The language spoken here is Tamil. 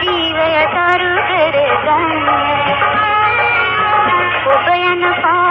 ಜೀವಯ ತರುಗರ ಗಂಗ ಉಭಯನ ಪಾ